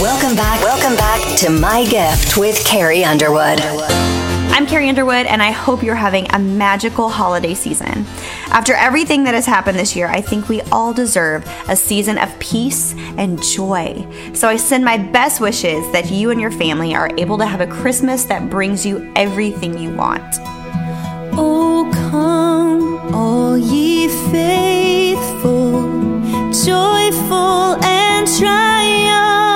Welcome back. Welcome back to My Gift with Carrie Underwood. I'm Carrie Underwood, and I hope you're having a magical holiday season. After everything that has happened this year, I think we all deserve a season of peace and joy. So I send my best wishes that you and your family are able to have a Christmas that brings you everything you want. Oh, come, all ye faithful, joyful and triumphant.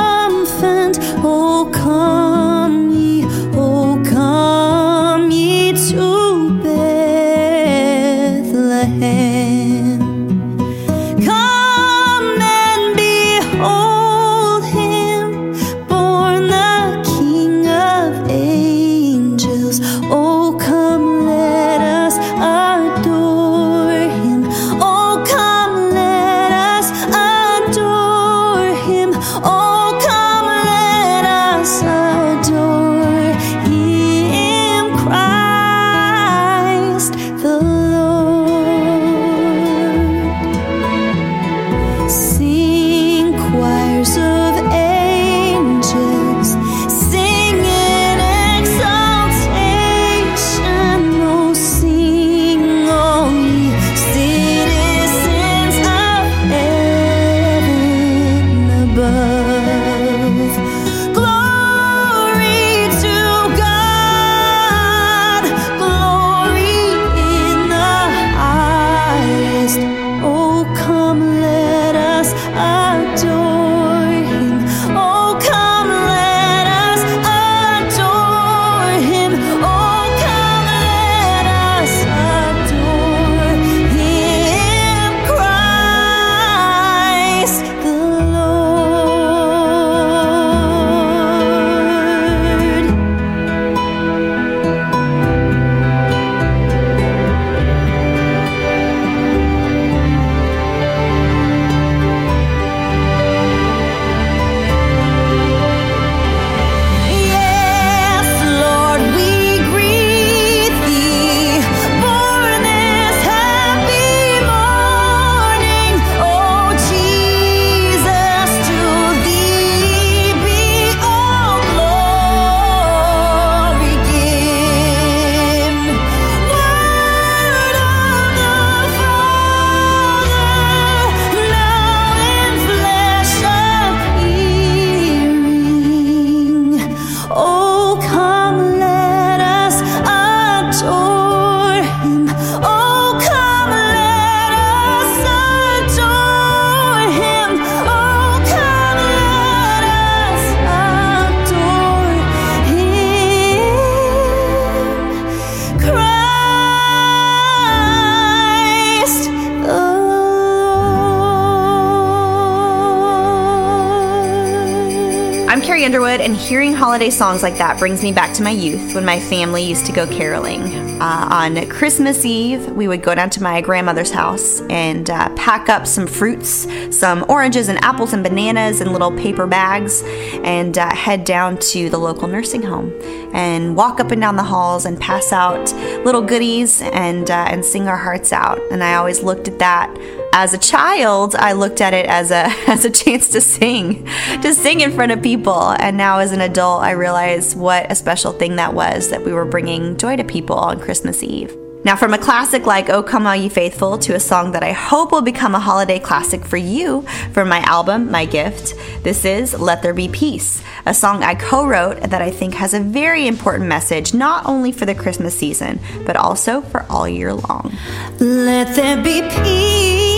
Carrie Underwood, and hearing holiday songs like that brings me back to my youth when my family used to go caroling. Uh, on Christmas Eve, we would go down to my grandmother's house and uh, pack up some fruits, some oranges and apples and bananas in little paper bags, and uh, head down to the local nursing home and walk up and down the halls and pass out little goodies and uh, and sing our hearts out. And I always looked at that as a child, I looked at it as a as a chance to sing, to sing in front of people. And now as an adult, I realize what a special thing that was that we were bringing joy to people on Christmas Eve. Now, from a classic like "Oh Come All Ye Faithful" to a song that I hope will become a holiday classic for you from my album "My Gift," this is "Let There Be Peace," a song I co-wrote that I think has a very important message not only for the Christmas season but also for all year long. Let there be peace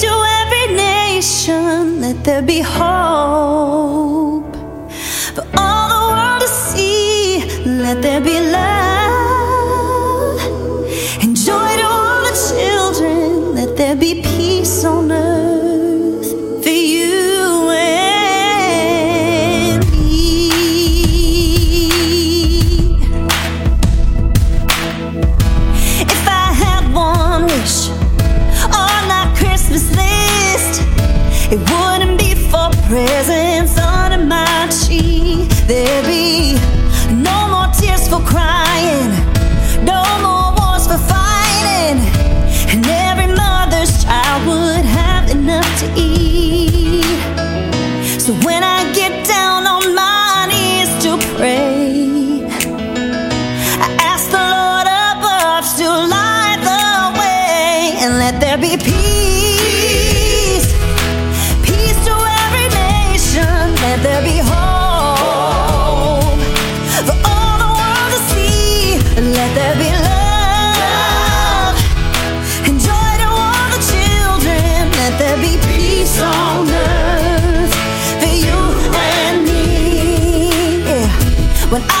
to every nation. Let there be hope for all the world to see. Let there be love presents under my tree. There'd be when I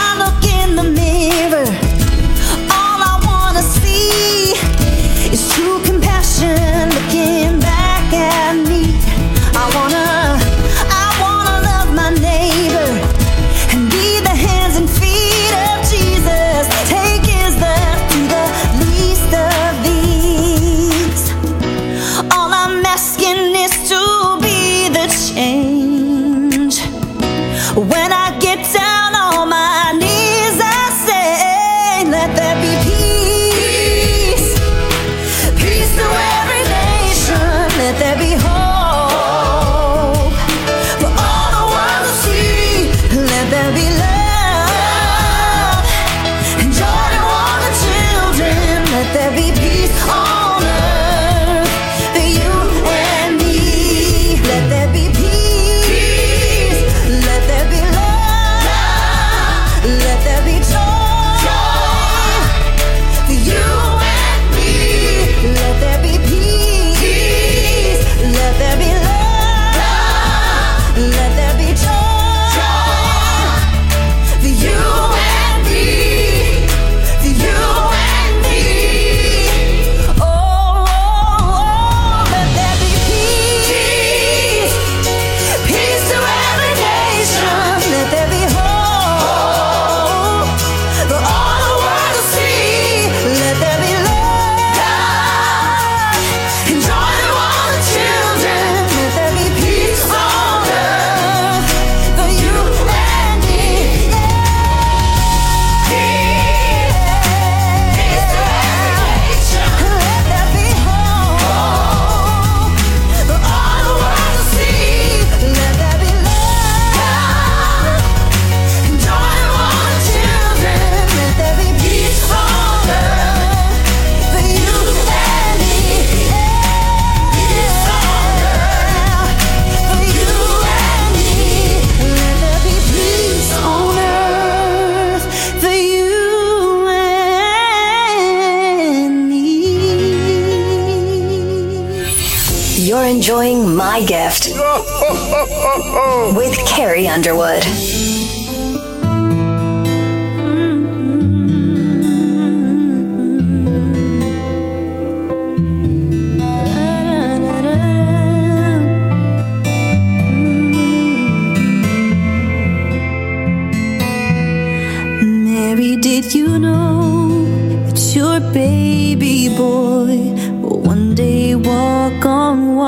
You're enjoying My Gift with Carrie Underwood.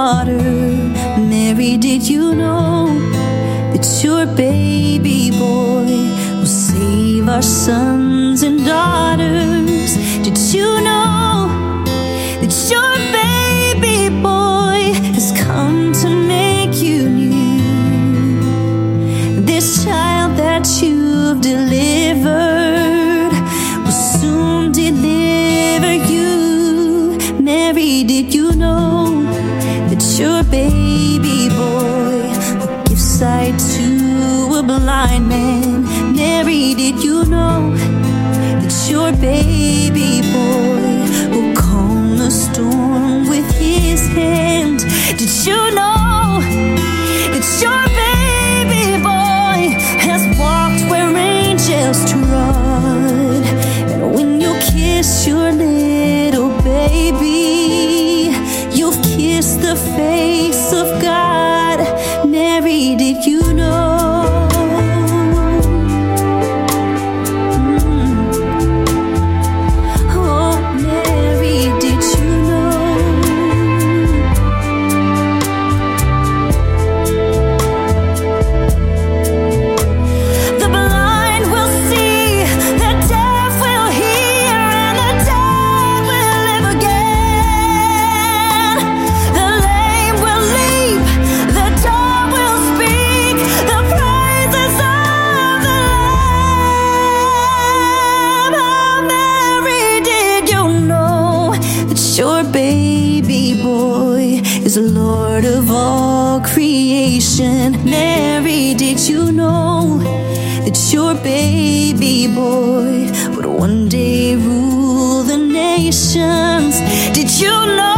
water. Mary, did you know that your baby boy will save our sons and daughters? Did you know that your baby boy has come to make you new? This child that you've delivered will soon deliver you. Mary, did you? your baby boy. Who gives sight to a blind man. Mary, did you know that your baby boy will calm the storm with his hand? Did you know that your baby boy has walked where angels trod? And when you kiss your lips, emotions. Did you know?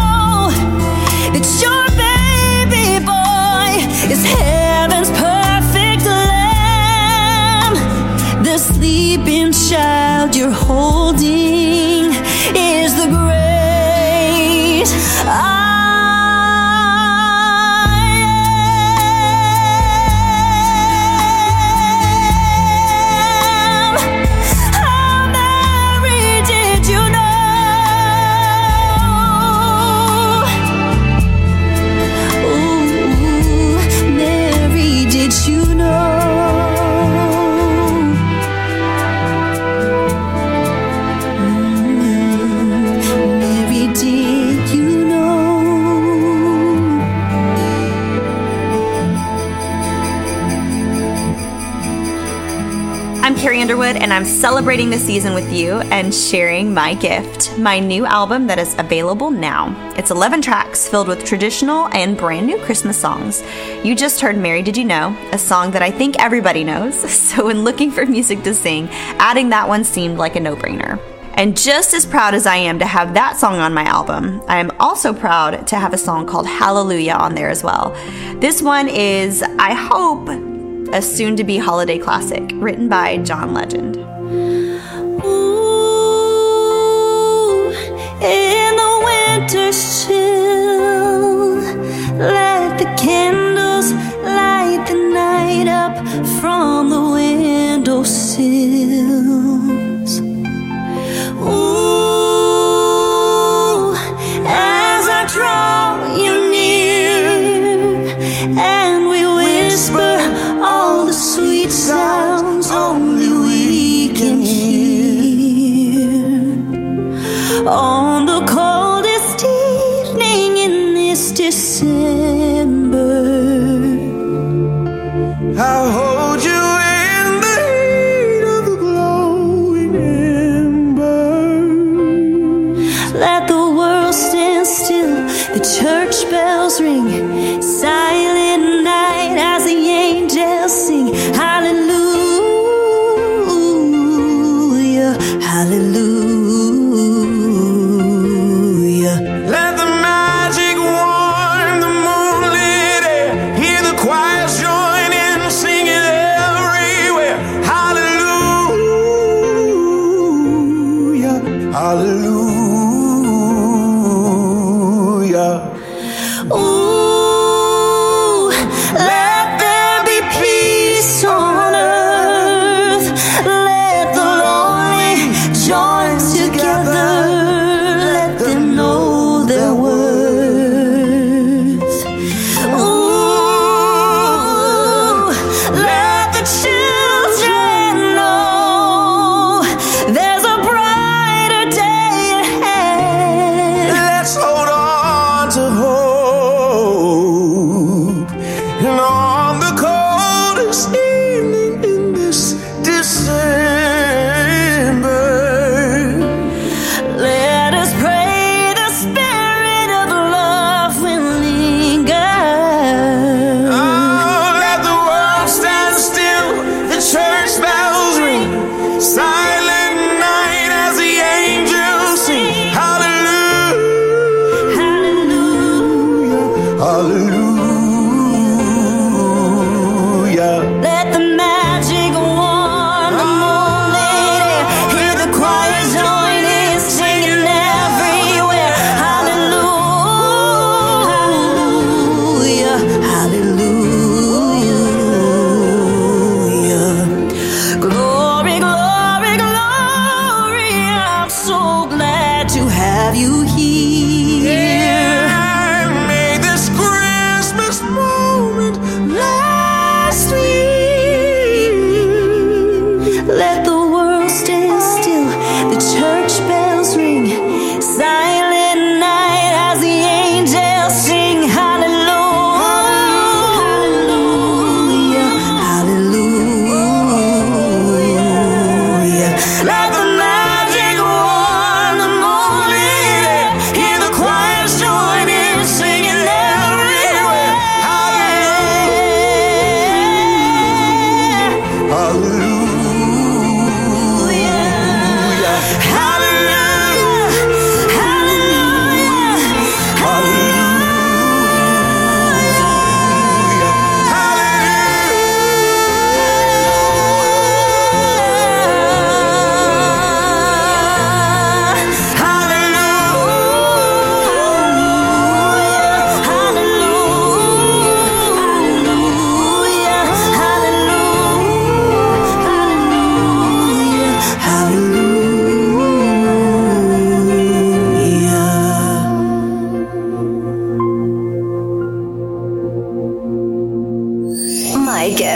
Underwood, and I'm celebrating the season with you and sharing my gift, my new album that is available now. It's 11 tracks filled with traditional and brand new Christmas songs. You just heard Mary Did You Know, a song that I think everybody knows, so when looking for music to sing, adding that one seemed like a no brainer. And just as proud as I am to have that song on my album, I am also proud to have a song called Hallelujah on there as well. This one is, I hope, a soon to be holiday classic written by John Legend. Ooh, in the winter's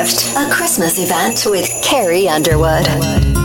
Gift, a Christmas event with Carrie Underwood. I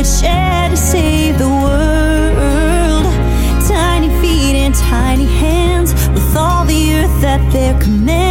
would shed to save the world. Tiny feet and tiny hands with all the earth at their command.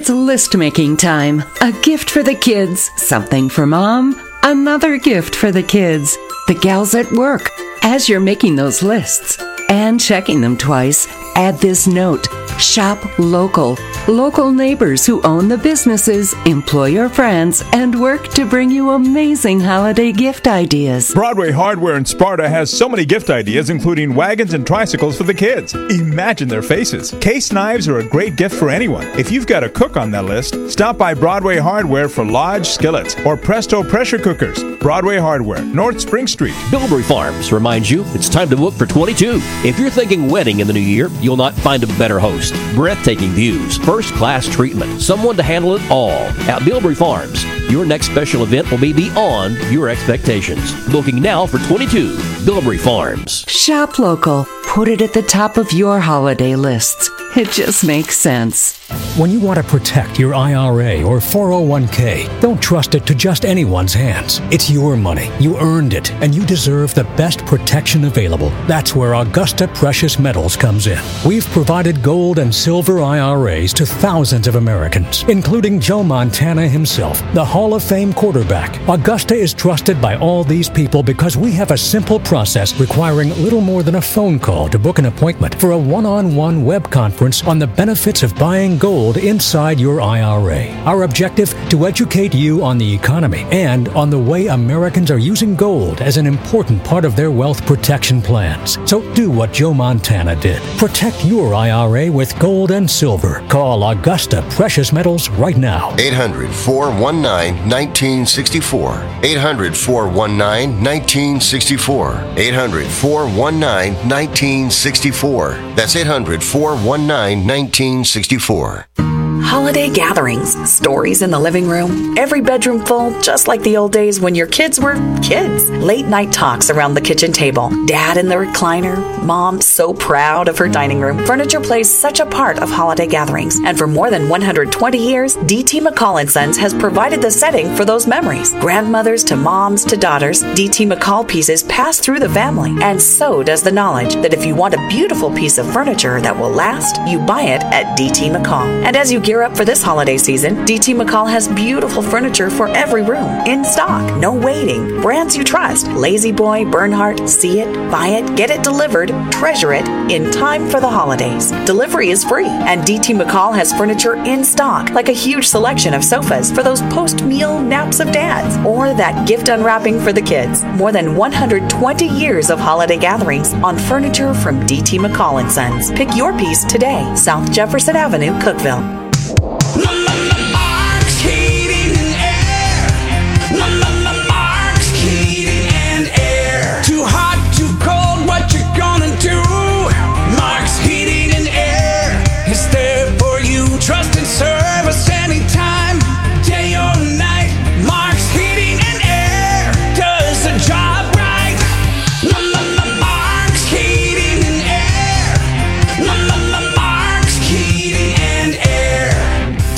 It's list making time. A gift for the kids, something for mom, another gift for the kids, the gals at work. As you're making those lists and checking them twice, add this note Shop local. Local neighbors who own the businesses, employ your friends, and work to bring you amazing holiday gift ideas. Broadway Hardware in Sparta has so many gift ideas, including wagons and tricycles for the kids. Imagine their faces. Case knives are a great gift for anyone. If you've got a cook on that list, stop by Broadway Hardware for Lodge skillets or Presto pressure cookers. Broadway Hardware, North Spring Street. Bilberry Farms reminds you it's time to book for 22. If you're thinking wedding in the new year, you'll not find a better host. Breathtaking views, first class treatment, someone to handle it all. At Bilberry Farms, your next special event will be beyond your expectations. Booking now for 22. Bilberry Farms. Shop local. Put it at the top of your holiday lists. It just makes sense. When you want to protect your IRA or 401k, don't trust it to just anyone's hands. It's your money. You earned it, and you deserve the best protection available. That's where Augusta Precious Metals comes in. We've provided gold and silver IRAs to thousands of Americans, including Joe Montana himself, the Hall of Fame quarterback. Augusta is trusted by all these people because we have a simple process requiring little more than a phone call to book an appointment for a one on one web conference on the benefits of buying gold inside your IRA. Our objective to educate you on the economy and on the way Americans are using gold as an important part of their wealth protection plans. So do what Joe Montana did. Protect your IRA with gold and silver. Call Augusta Precious Metals right now. 800 419 1964. 800 419 1964. 800 419 1964. That's 800 419 1964. Holiday gatherings, stories in the living room, every bedroom full, just like the old days when your kids were kids. Late night talks around the kitchen table, dad in the recliner, mom so proud of her dining room. Furniture plays such a part of holiday gatherings, and for more than 120 years, DT McCall Sons has provided the setting for those memories. Grandmothers to moms to daughters, DT McCall pieces pass through the family, and so does the knowledge that if you want a beautiful piece of furniture that will last, you buy it at DT McCall. And as you gear up for this holiday season, DT McCall has beautiful furniture for every room in stock. No waiting. Brands you trust La-Z-Boy, Bernhardt, see it, buy it, get it delivered, treasure it in time for the holidays. Delivery is free, and DT McCall has furniture in stock, like a huge selection of sofas for those post meal naps of dads, or that gift unwrapping for the kids. More than 120 years of holiday gatherings on furniture from DT McCall and Sons. Pick your piece today, South Jefferson Avenue, Cookeville.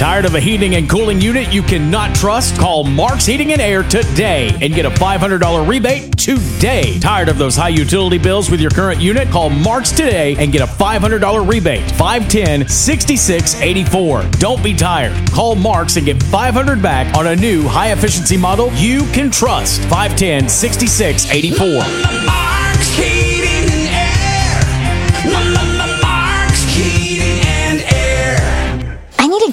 Tired of a heating and cooling unit you cannot trust? Call Mark's Heating and Air today and get a $500 rebate today. Tired of those high utility bills with your current unit? Call Mark's today and get a $500 rebate. 510 6684. Don't be tired. Call Mark's and get 500 back on a new high efficiency model you can trust. 510 6684.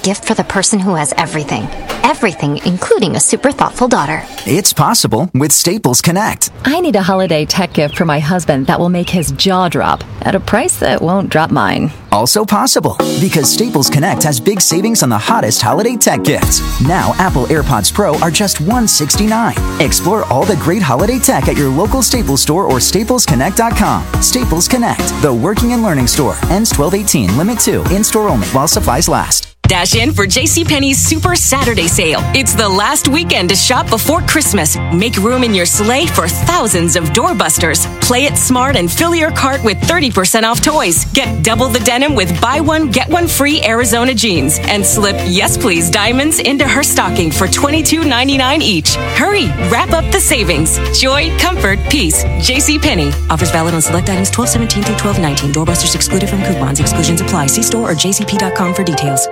Gift for the person who has everything. Everything, including a super thoughtful daughter. It's possible with Staples Connect. I need a holiday tech gift for my husband that will make his jaw drop at a price that won't drop mine. Also possible because Staples Connect has big savings on the hottest holiday tech gifts. Now, Apple AirPods Pro are just 169. Explore all the great holiday tech at your local Staples store or staplesconnect.com. Staples Connect, the working and learning store. Ends 1218, limit 2, in store only while supplies last. Dash in for JCPenney's Super Saturday sale. It's the last weekend to shop before Christmas. Make room in your sleigh for thousands of doorbusters. Play it smart and fill your cart with 30% off toys. Get double the denim with buy one, get one free Arizona jeans. And slip Yes Please diamonds into her stocking for $22.99 each. Hurry, wrap up the savings. Joy, comfort, peace. JCPenney. Offers valid on select items 1217 through 1219. Doorbusters excluded from coupons. Exclusions apply. See store or jcp.com for details.